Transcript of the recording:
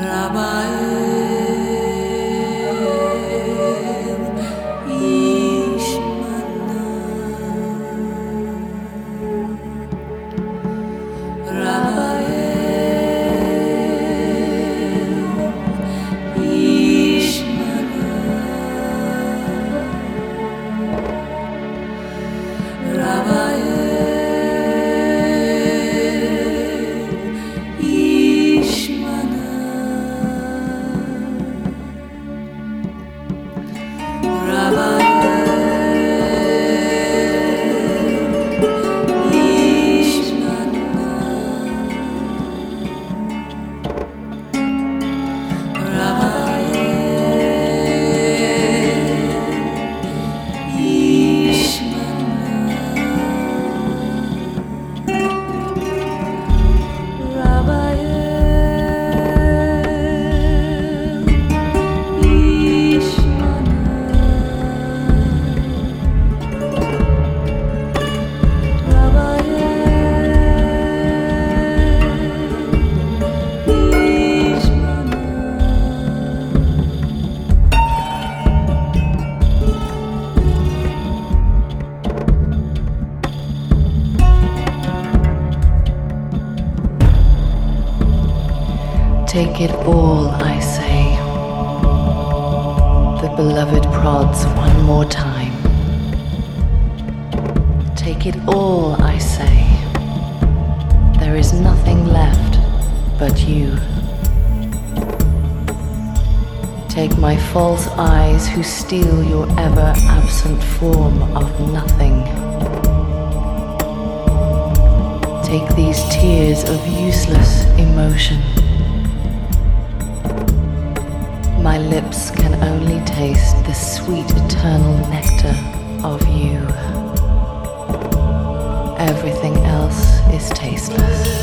Rabbi. Take it all, I say. The beloved prods one more time. Take it all, I say. There is nothing left but you. Take my false eyes who steal your ever absent form of nothing. Take these tears of useless emotion. My lips can only taste the sweet eternal nectar of you. Everything else is tasteless.